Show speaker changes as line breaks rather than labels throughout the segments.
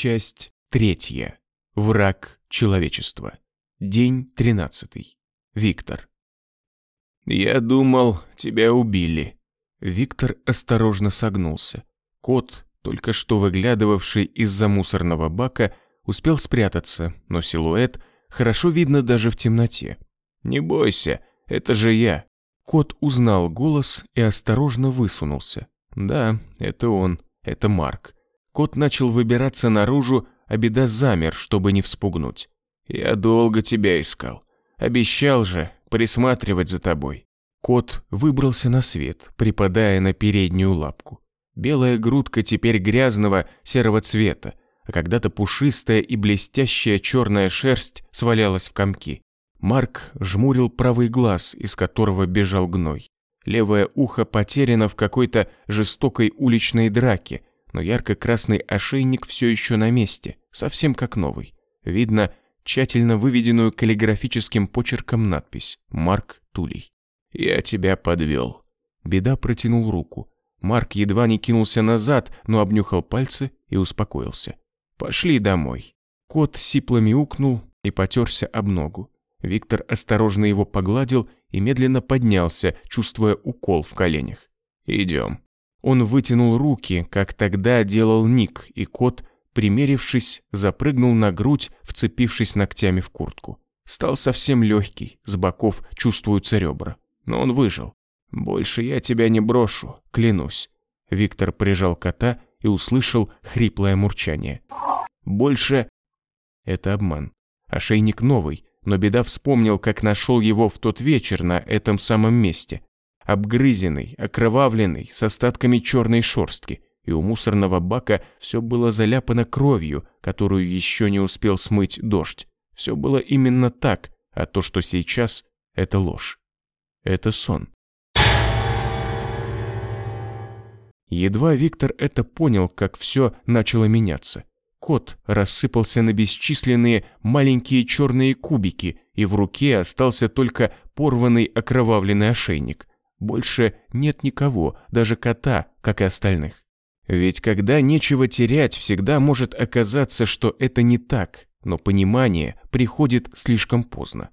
Часть третья. Враг человечества. День тринадцатый. Виктор. «Я думал, тебя убили». Виктор осторожно согнулся. Кот, только что выглядывавший из-за мусорного бака, успел спрятаться, но силуэт хорошо видно даже в темноте. «Не бойся, это же я». Кот узнал голос и осторожно высунулся. Да, это он, это Марк. Кот начал выбираться наружу, а беда замер, чтобы не вспугнуть. «Я долго тебя искал. Обещал же присматривать за тобой». Кот выбрался на свет, припадая на переднюю лапку. Белая грудка теперь грязного серого цвета, а когда-то пушистая и блестящая черная шерсть свалялась в комки. Марк жмурил правый глаз, из которого бежал гной. Левое ухо потеряно в какой-то жестокой уличной драке, но ярко-красный ошейник все еще на месте, совсем как новый. Видно тщательно выведенную каллиграфическим почерком надпись «Марк Тулей». «Я тебя подвел». Беда протянул руку. Марк едва не кинулся назад, но обнюхал пальцы и успокоился. «Пошли домой». Кот сипло мяукнул и потерся об ногу. Виктор осторожно его погладил и медленно поднялся, чувствуя укол в коленях. «Идем». Он вытянул руки, как тогда делал Ник, и кот, примерившись, запрыгнул на грудь, вцепившись ногтями в куртку. Стал совсем легкий, с боков чувствуются ребра. Но он выжил. «Больше я тебя не брошу, клянусь». Виктор прижал кота и услышал хриплое мурчание. «Больше...» Это обман. Ошейник новый, но беда вспомнил, как нашел его в тот вечер на этом самом месте обгрызенный, окровавленный, с остатками черной шерстки, и у мусорного бака все было заляпано кровью, которую еще не успел смыть дождь. Все было именно так, а то, что сейчас, это ложь. Это сон. Едва Виктор это понял, как все начало меняться. Кот рассыпался на бесчисленные маленькие черные кубики, и в руке остался только порванный окровавленный ошейник. Больше нет никого, даже кота, как и остальных. Ведь когда нечего терять, всегда может оказаться, что это не так, но понимание приходит слишком поздно.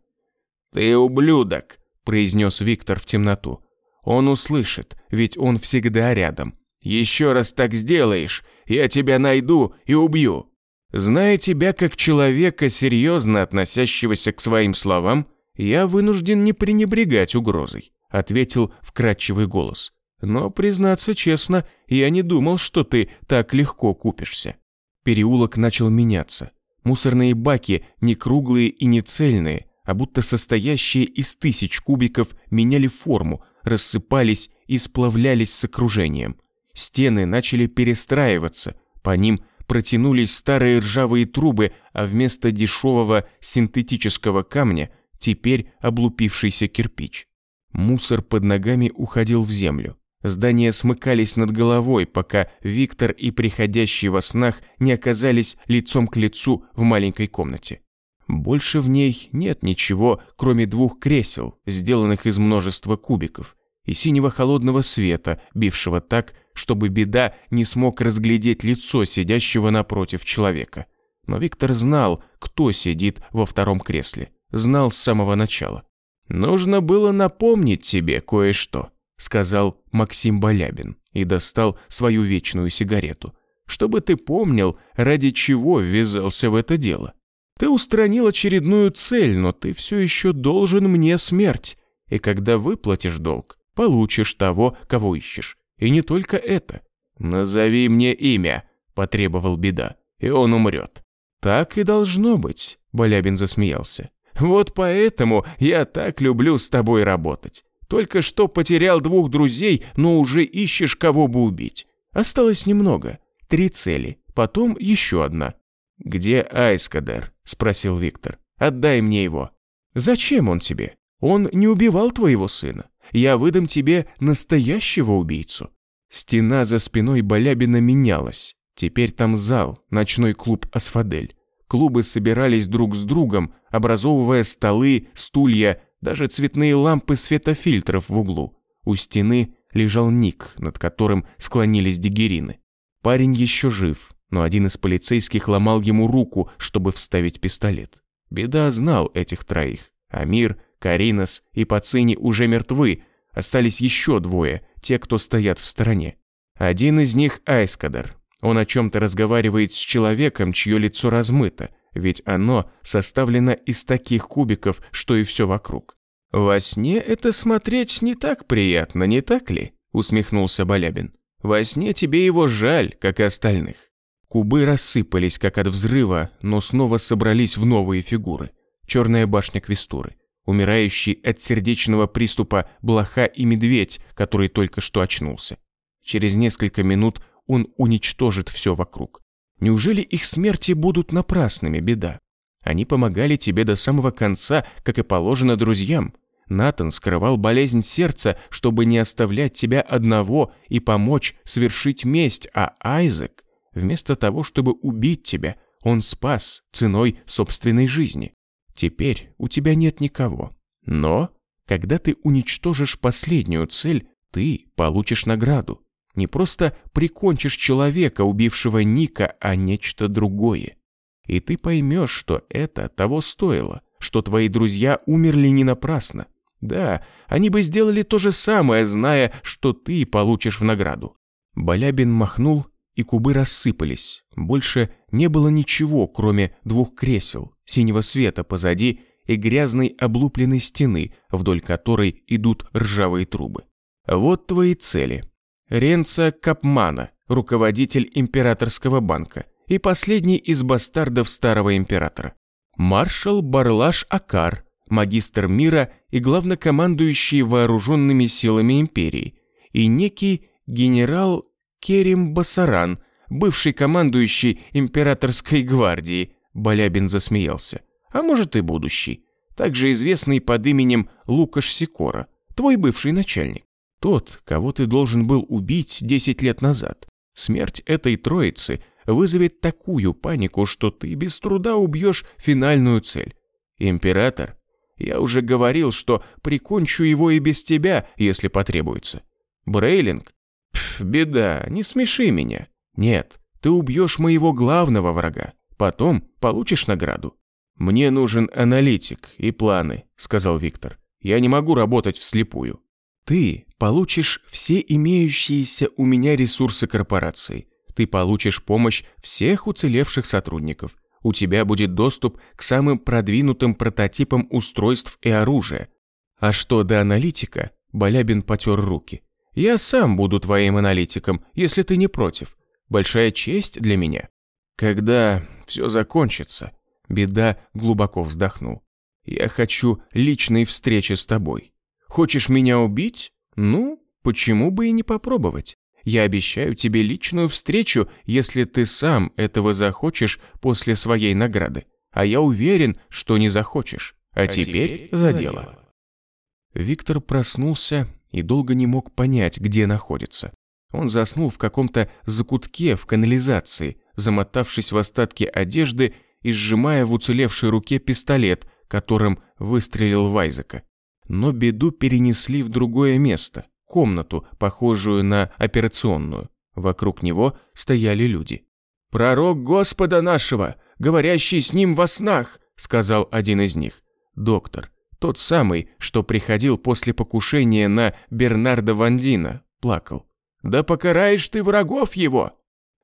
«Ты ублюдок», – произнес Виктор в темноту. «Он услышит, ведь он всегда рядом. Еще раз так сделаешь, я тебя найду и убью». Зная тебя как человека, серьезно относящегося к своим словам, я вынужден не пренебрегать угрозой ответил вкрадчивый голос. Но, признаться честно, я не думал, что ты так легко купишься. Переулок начал меняться. Мусорные баки, не круглые и не цельные, а будто состоящие из тысяч кубиков, меняли форму, рассыпались и сплавлялись с окружением. Стены начали перестраиваться, по ним протянулись старые ржавые трубы, а вместо дешевого синтетического камня теперь облупившийся кирпич. Мусор под ногами уходил в землю. Здания смыкались над головой, пока Виктор и приходящий во снах не оказались лицом к лицу в маленькой комнате. Больше в ней нет ничего, кроме двух кресел, сделанных из множества кубиков, и синего холодного света, бившего так, чтобы беда не смог разглядеть лицо сидящего напротив человека. Но Виктор знал, кто сидит во втором кресле. Знал с самого начала. «Нужно было напомнить тебе кое-что», — сказал Максим Балябин и достал свою вечную сигарету, «чтобы ты помнил, ради чего ввязался в это дело. Ты устранил очередную цель, но ты все еще должен мне смерть, и когда выплатишь долг, получишь того, кого ищешь. И не только это. Назови мне имя», — потребовал Беда, «и он умрет». «Так и должно быть», — Балябин засмеялся. Вот поэтому я так люблю с тобой работать. Только что потерял двух друзей, но уже ищешь, кого бы убить. Осталось немного. Три цели. Потом еще одна. «Где Айскадер?» – спросил Виктор. «Отдай мне его». «Зачем он тебе? Он не убивал твоего сына. Я выдам тебе настоящего убийцу». Стена за спиной Балябина менялась. Теперь там зал, ночной клуб «Асфадель». Клубы собирались друг с другом, образовывая столы, стулья, даже цветные лампы светофильтров в углу. У стены лежал Ник, над которым склонились дигерины. Парень еще жив, но один из полицейских ломал ему руку, чтобы вставить пистолет. Беда знал этих троих. Амир, Каринос и Пацини уже мертвы, остались еще двое, те, кто стоят в стороне. Один из них Айскадер. Он о чем-то разговаривает с человеком, чье лицо размыто, ведь оно составлено из таких кубиков, что и все вокруг. «Во сне это смотреть не так приятно, не так ли?» – усмехнулся Балябин. «Во сне тебе его жаль, как и остальных». Кубы рассыпались, как от взрыва, но снова собрались в новые фигуры. Черная башня Квестуры, умирающий от сердечного приступа блоха и медведь, который только что очнулся. Через несколько минут он уничтожит все вокруг. Неужели их смерти будут напрасными, беда? Они помогали тебе до самого конца, как и положено друзьям. Натан скрывал болезнь сердца, чтобы не оставлять тебя одного и помочь свершить месть, а Айзек, вместо того, чтобы убить тебя, он спас ценой собственной жизни. Теперь у тебя нет никого. Но, когда ты уничтожишь последнюю цель, ты получишь награду. Не просто прикончишь человека, убившего Ника, а нечто другое. И ты поймешь, что это того стоило, что твои друзья умерли не напрасно. Да, они бы сделали то же самое, зная, что ты получишь в награду. Балябин махнул, и кубы рассыпались. Больше не было ничего, кроме двух кресел, синего света позади и грязной облупленной стены, вдоль которой идут ржавые трубы. Вот твои цели. Ренца Капмана, руководитель императорского банка, и последний из бастардов старого императора. Маршал Барлаш Акар, магистр мира и главнокомандующий вооруженными силами империи, и некий генерал Керим Басаран, бывший командующий императорской гвардии, Балябин засмеялся. А может и будущий, также известный под именем Лукаш Сикора, твой бывший начальник. Тот, кого ты должен был убить 10 лет назад. Смерть этой троицы вызовет такую панику, что ты без труда убьешь финальную цель. Император, я уже говорил, что прикончу его и без тебя, если потребуется. Брейлинг? Пф, беда, не смеши меня. Нет, ты убьешь моего главного врага. Потом получишь награду. Мне нужен аналитик и планы, сказал Виктор. Я не могу работать вслепую. Ты получишь все имеющиеся у меня ресурсы корпорации. Ты получишь помощь всех уцелевших сотрудников. У тебя будет доступ к самым продвинутым прототипам устройств и оружия. А что до аналитика, Балябин потер руки. Я сам буду твоим аналитиком, если ты не против. Большая честь для меня. Когда все закончится, Беда глубоко вздохнул. Я хочу личной встречи с тобой. Хочешь меня убить? Ну, почему бы и не попробовать? Я обещаю тебе личную встречу, если ты сам этого захочешь после своей награды. А я уверен, что не захочешь. А, а теперь, теперь за дело. Виктор проснулся и долго не мог понять, где находится. Он заснул в каком-то закутке в канализации, замотавшись в остатки одежды и сжимая в уцелевшей руке пистолет, которым выстрелил Вайзека но беду перенесли в другое место, комнату, похожую на операционную. Вокруг него стояли люди. «Пророк Господа нашего, говорящий с ним во снах», сказал один из них. Доктор, тот самый, что приходил после покушения на Бернарда Вандина, плакал. «Да покараешь ты врагов его!»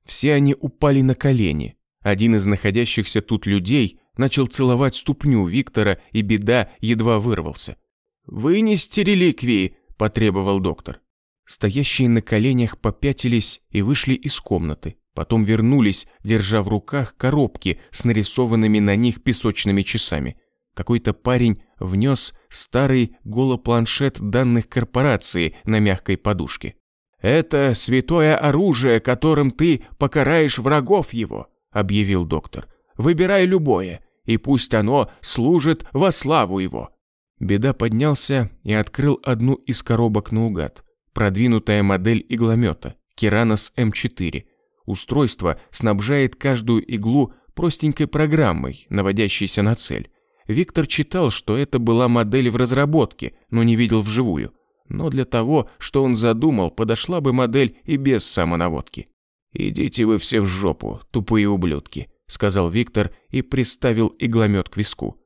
Все они упали на колени. Один из находящихся тут людей начал целовать ступню Виктора, и беда едва вырвался. «Вынести реликвии!» – потребовал доктор. Стоящие на коленях попятились и вышли из комнаты. Потом вернулись, держа в руках коробки с нарисованными на них песочными часами. Какой-то парень внес старый голопланшет данных корпорации на мягкой подушке. «Это святое оружие, которым ты покараешь врагов его», — объявил доктор. «Выбирай любое, и пусть оно служит во славу его». Беда поднялся и открыл одну из коробок наугад. Продвинутая модель игломета, Керанос М4. Устройство снабжает каждую иглу простенькой программой, наводящейся на цель. Виктор читал, что это была модель в разработке, но не видел вживую. Но для того, что он задумал, подошла бы модель и без самонаводки. «Идите вы все в жопу, тупые ублюдки», – сказал Виктор и приставил игломет к виску.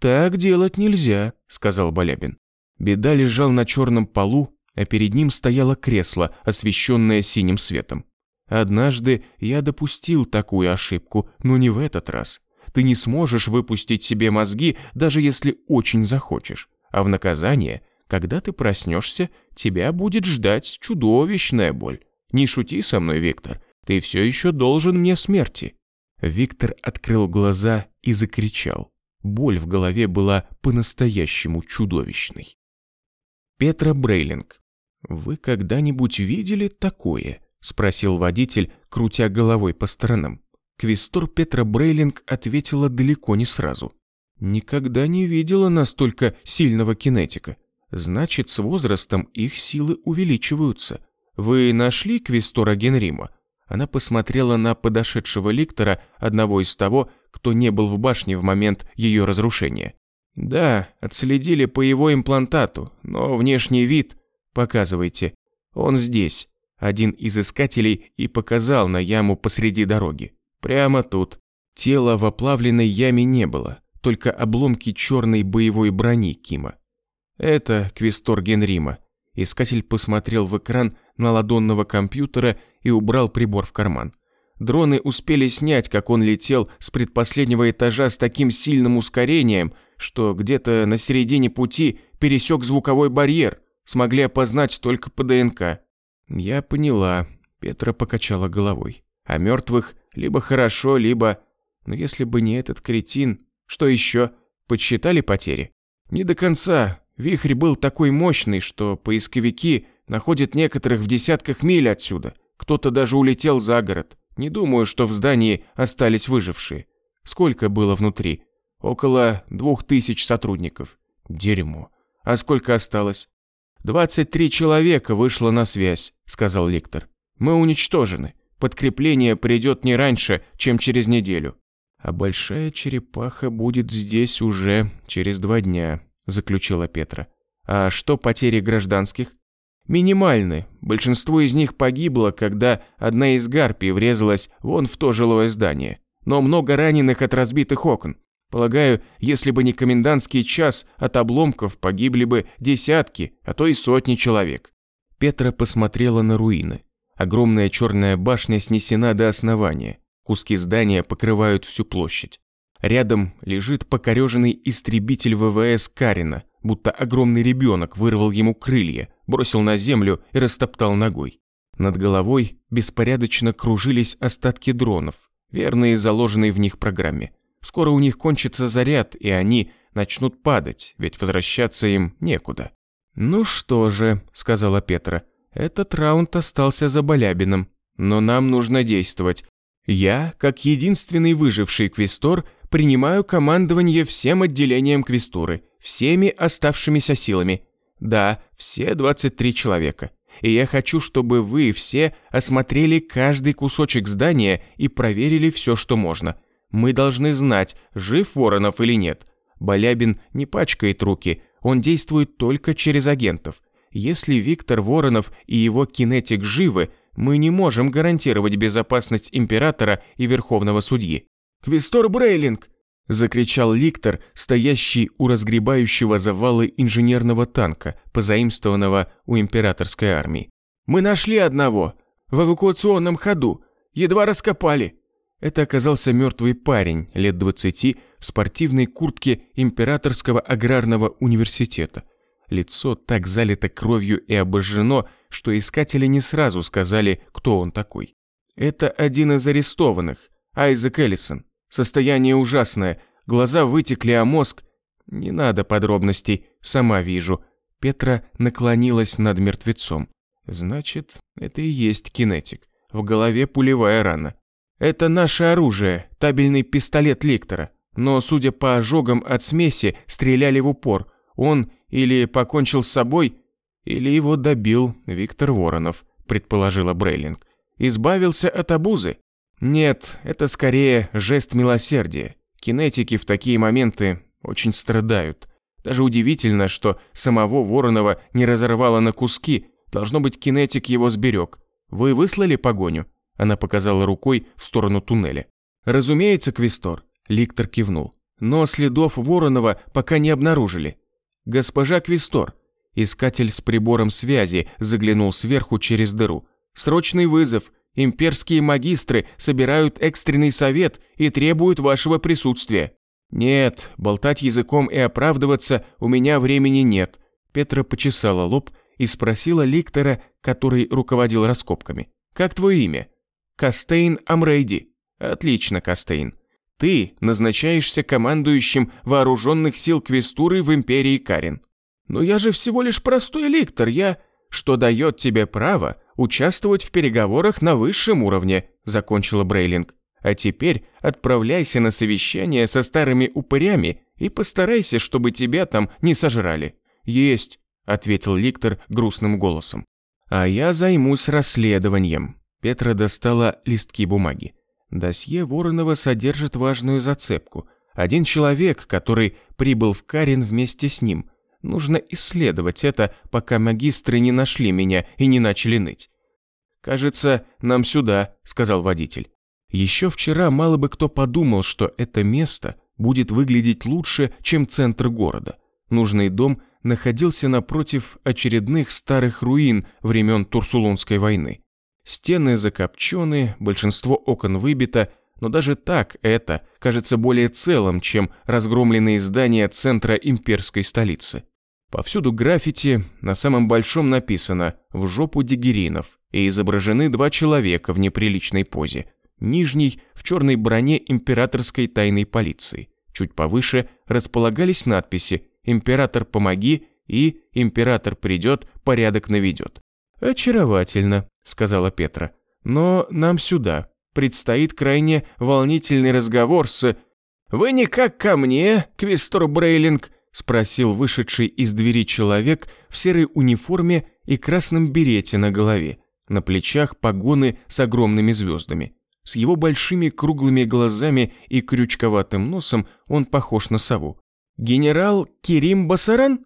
«Так делать нельзя», – сказал Балябин. Беда лежал на черном полу, а перед ним стояло кресло, освещенное синим светом. Однажды я допустил такую ошибку, но не в этот раз. Ты не сможешь выпустить себе мозги, даже если очень захочешь. А в наказание, когда ты проснешься, тебя будет ждать чудовищная боль. Не шути со мной, Виктор, ты все еще должен мне смерти. Виктор открыл глаза и закричал. Боль в голове была по-настоящему чудовищной. Петра Брейлинг. «Вы когда-нибудь видели такое?» – спросил водитель, крутя головой по сторонам. Квестор Петра Брейлинг ответила далеко не сразу. «Никогда не видела настолько сильного кинетика. Значит, с возрастом их силы увеличиваются. Вы нашли Квестора Генрима?» Она посмотрела на подошедшего ликтора, одного из того, кто не был в башне в момент ее разрушения. «Да, отследили по его имплантату, но внешний вид...» «Показывайте. Он здесь». Один из искателей и показал на яму посреди дороги. Прямо тут. Тела в оплавленной яме не было, только обломки черной боевой брони Кима. Это Квестор Генрима. Искатель посмотрел в экран на ладонного компьютера и убрал прибор в карман. Дроны успели снять, как он летел с предпоследнего этажа с таким сильным ускорением, что где-то на середине пути пересек звуковой барьер, смогли опознать только по ДНК. Я поняла, Петра покачала головой. А мертвых либо хорошо, либо... Но если бы не этот кретин, что еще? Подсчитали потери? Не до конца. Вихрь был такой мощный, что поисковики находят некоторых в десятках миль отсюда. Кто-то даже улетел за город. Не думаю, что в здании остались выжившие. Сколько было внутри? Около двух тысяч сотрудников. Дерьмо. А сколько осталось? «Двадцать три человека вышло на связь», — сказал лектор. «Мы уничтожены. Подкрепление придет не раньше, чем через неделю. А большая черепаха будет здесь уже через два дня, заключила Петра. А что потери гражданских? Минимальны. Большинство из них погибло, когда одна из гарпий врезалась вон в то жилое здание. Но много раненых от разбитых окон. Полагаю, если бы не комендантский час, от обломков погибли бы десятки, а то и сотни человек. Петра посмотрела на руины. Огромная черная башня снесена до основания. Куски здания покрывают всю площадь. Рядом лежит покореженный истребитель ВВС Карина, будто огромный ребенок вырвал ему крылья, бросил на землю и растоптал ногой. Над головой беспорядочно кружились остатки дронов, верные заложенные в них программе. Скоро у них кончится заряд, и они начнут падать, ведь возвращаться им некуда. «Ну что же», — сказала Петра, — этот раунд остался за Балябиным, но нам нужно действовать. Я, как единственный выживший квестор, принимаю командование всем отделением квестуры, всеми оставшимися силами. Да, все 23 человека. И я хочу, чтобы вы все осмотрели каждый кусочек здания и проверили все, что можно. Мы должны знать, жив Воронов или нет. Балябин не пачкает руки, он действует только через агентов. Если Виктор Воронов и его кинетик живы, мы не можем гарантировать безопасность императора и верховного судьи. «Квестор Брейлинг!» – закричал Ликтор, стоящий у разгребающего завалы инженерного танка, позаимствованного у императорской армии. «Мы нашли одного! В эвакуационном ходу! Едва раскопали!» Это оказался мертвый парень, лет двадцати, в спортивной куртке Императорского аграрного университета – Лицо так залито кровью и обожжено, что искатели не сразу сказали, кто он такой. Это один из арестованных, Айзек Эллисон. Состояние ужасное, глаза вытекли, а мозг... Не надо подробностей, сама вижу. Петра наклонилась над мертвецом. Значит, это и есть кинетик. В голове пулевая рана. Это наше оружие, табельный пистолет Лектора. Но, судя по ожогам от смеси, стреляли в упор. Он или покончил с собой, или его добил Виктор Воронов, предположила Брейлинг. Избавился от обузы? Нет, это скорее жест милосердия. Кинетики в такие моменты очень страдают. Даже удивительно, что самого Воронова не разорвало на куски, Должно быть, кинетик его сберег. Вы выслали погоню?» Она показала рукой в сторону туннеля. «Разумеется, Квестор», – Ликтор кивнул. «Но следов Воронова пока не обнаружили». «Госпожа Квестор», – искатель с прибором связи заглянул сверху через дыру. «Срочный вызов. Имперские магистры собирают экстренный совет и требуют вашего присутствия». «Нет, болтать языком и оправдываться у меня времени нет», Петра почесала лоб и спросила Ликтора, который руководил раскопками. «Как твое имя?» «Кастейн Амрейди». «Отлично, Кастейн. Ты назначаешься командующим вооруженных сил Квестуры в Империи Карин». «Но я же всего лишь простой ликтор, я...» «Что дает тебе право участвовать в переговорах на высшем уровне», закончила Брейлинг. «А теперь отправляйся на совещание со старыми упырями и постарайся, чтобы тебя там не сожрали». «Есть», – ответил Ликтор грустным голосом. «А я займусь расследованием». Петра достала листки бумаги. Досье Воронова содержит важную зацепку. Один человек, который прибыл в Карин вместе с ним. Нужно исследовать это, пока магистры не нашли меня и не начали ныть. «Кажется, нам сюда», – сказал водитель. Еще вчера мало бы кто подумал, что это место будет выглядеть лучше, чем центр города. Нужный дом находился напротив очередных старых руин времен Турсулонской войны. Стены закопчены, большинство окон выбито, но даже так это кажется более целым, чем разгромленные здания центра имперской столицы. Повсюду граффити, на самом большом написано «В жопу дигеринов» и изображены два человека в неприличной позе. Нижний в черной броне императорской тайной полиции. Чуть повыше располагались надписи «Император, помоги» и «Император придет, порядок наведет». «Очаровательно», — сказала Петра. «Но нам сюда. Предстоит крайне волнительный разговор с...» «Вы никак ко мне, Квистор Брейлинг?» — спросил вышедший из двери человек в серой униформе и красном берете на голове. На плечах погоны с огромными звездами. С его большими круглыми глазами и крючковатым носом он похож на сову. «Генерал Кирим Басаран?»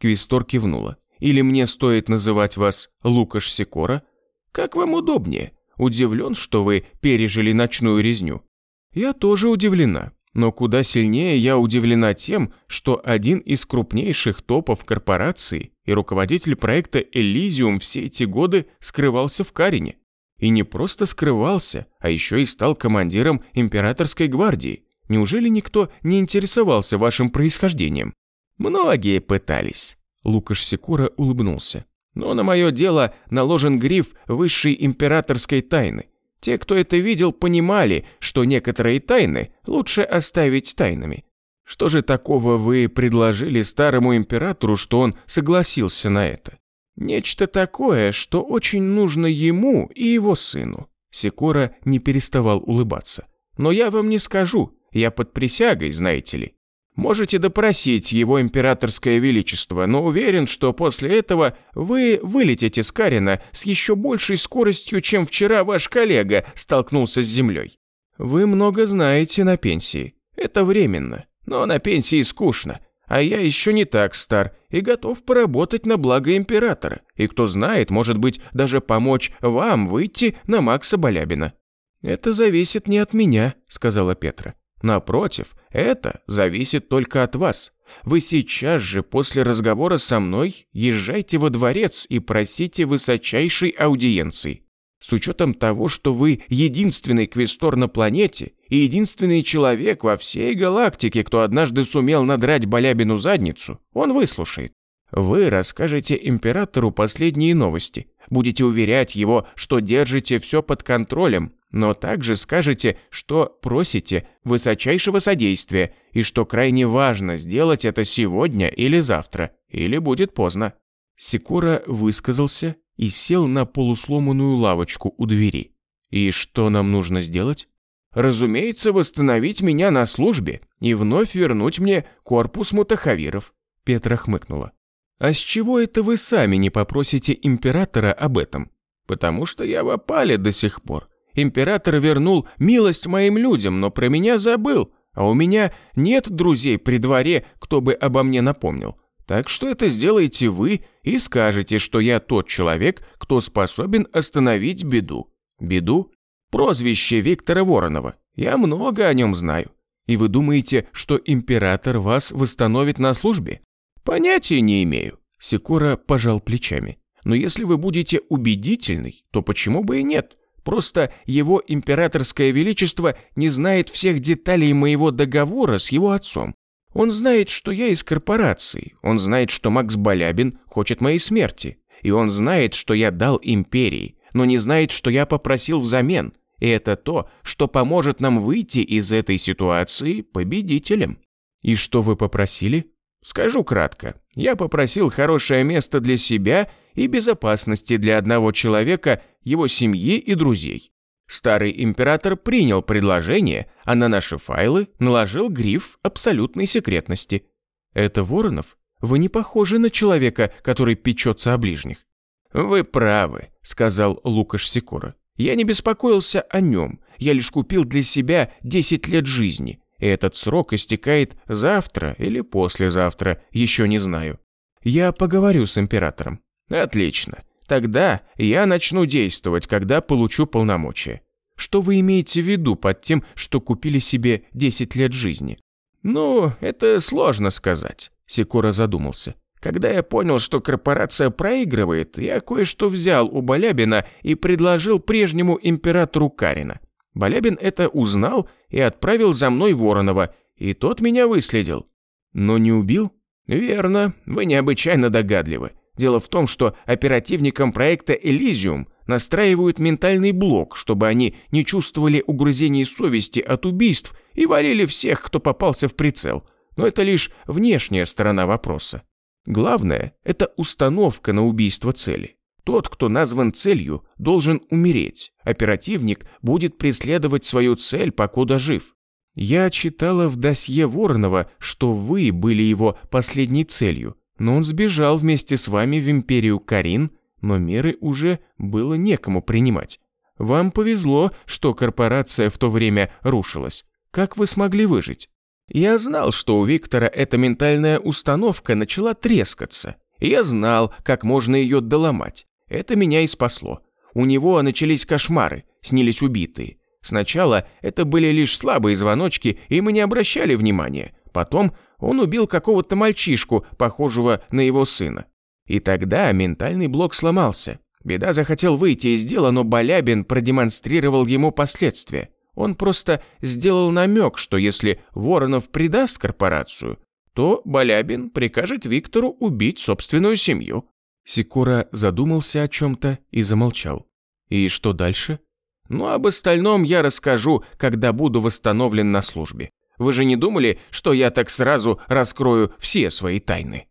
Квистор кивнула. «Или мне стоит называть вас Лукаш Секора? Как вам удобнее. Удивлен, что вы пережили ночную резню». «Я тоже удивлена. Но куда сильнее я удивлена тем, что один из крупнейших топов корпорации и руководитель проекта «Элизиум» все эти годы скрывался в Карине. И не просто скрывался, а еще и стал командиром императорской гвардии. Неужели никто не интересовался вашим происхождением? Многие пытались. Лукаш Секура улыбнулся. Но на мое дело наложен гриф высшей императорской тайны. Те, кто это видел, понимали, что некоторые тайны лучше оставить тайнами. Что же такого вы предложили старому императору, что он согласился на это? Нечто такое, что очень нужно ему и его сыну. Секора не переставал улыбаться. Но я вам не скажу, я под присягой, знаете ли. Можете допросить его императорское величество, но уверен, что после этого вы вылетите с Карина с еще большей скоростью, чем вчера ваш коллега столкнулся с землей. Вы много знаете на пенсии. Это временно, но на пенсии скучно. А я еще не так стар и готов поработать на благо императора. И кто знает, может быть, даже помочь вам выйти на Макса Балябина. «Это зависит не от меня», — сказала Петра. Напротив, это зависит только от вас. Вы сейчас же после разговора со мной езжайте во дворец и просите высочайшей аудиенции. С учетом того, что вы единственный квестор на планете и единственный человек во всей галактике, кто однажды сумел надрать Балябину задницу, он выслушает. Вы расскажете императору последние новости, будете уверять его, что держите все под контролем, но также скажете, что просите высочайшего содействия и что крайне важно сделать это сегодня или завтра, или будет поздно». Секора высказался и сел на полусломанную лавочку у двери. «И что нам нужно сделать?» «Разумеется, восстановить меня на службе и вновь вернуть мне корпус мутахавиров», Петра хмыкнула. «А с чего это вы сами не попросите императора об этом?» «Потому что я в опале до сих пор. Император вернул милость моим людям, но про меня забыл, а у меня нет друзей при дворе, кто бы обо мне напомнил. Так что это сделаете вы и скажете, что я тот человек, кто способен остановить беду. Беду? Прозвище Виктора Воронова. Я много о нем знаю. И вы думаете, что император вас восстановит на службе? Понятия не имею. Секора пожал плечами. Но если вы будете убедительный, то почему бы и нет? Просто его императорское величество не знает всех деталей моего договора с его отцом. Он знает, что я из корпорации, он знает, что Макс Балябин хочет моей смерти, и он знает, что я дал империи, но не знает, что я попросил взамен, и это то, что поможет нам выйти из этой ситуации победителем. И что вы попросили? Скажу кратко. Я попросил хорошее место для себя и безопасности для одного человека, его семьи и друзей. Старый император принял предложение, а на наши файлы наложил гриф абсолютной секретности. Это Воронов? Вы не похожи на человека, который печется о ближних. Вы правы, сказал Лукаш Секора. Я не беспокоился о нем, я лишь купил для себя 10 лет жизни. Этот срок истекает завтра или послезавтра, еще не знаю. Я поговорю с императором. Отлично. Тогда я начну действовать, когда получу полномочия. Что вы имеете в виду под тем, что купили себе 10 лет жизни? Ну, это сложно сказать, Секура задумался. Когда я понял, что корпорация проигрывает, я кое-что взял у Балябина и предложил прежнему императору Карина. Балябин это узнал и отправил за мной Воронова, и тот меня выследил. Но не убил? Верно, вы необычайно догадливы. Дело в том, что оперативникам проекта «Элизиум» настраивают ментальный блок, чтобы они не чувствовали угрызений совести от убийств и валили всех, кто попался в прицел. Но это лишь внешняя сторона вопроса. Главное – это установка на убийство цели. Тот, кто назван целью, должен умереть. Оперативник будет преследовать свою цель, покуда жив. Я читала в досье Воронова, что вы были его последней целью, но он сбежал вместе с вами в империю Карин, но меры уже было некому принимать. Вам повезло, что корпорация в то время рушилась. Как вы смогли выжить? Я знал, что у Виктора эта ментальная установка начала трескаться. Я знал, как можно ее доломать. Это меня и спасло. У него начались кошмары, снились убитые. Сначала это были лишь слабые звоночки, и мы не обращали внимания. Потом он убил какого-то мальчишку, похожего на его сына. И тогда ментальный блок сломался. Беда захотел выйти из дела, но Балябин продемонстрировал ему последствия. Он просто сделал намек, что если Воронов предаст корпорацию, то Балябин прикажет Виктору убить собственную семью. Секура задумался о чем-то и замолчал. И что дальше? Ну, об остальном я расскажу, когда буду восстановлен на службе. Вы же не думали, что я так сразу раскрою все свои тайны?»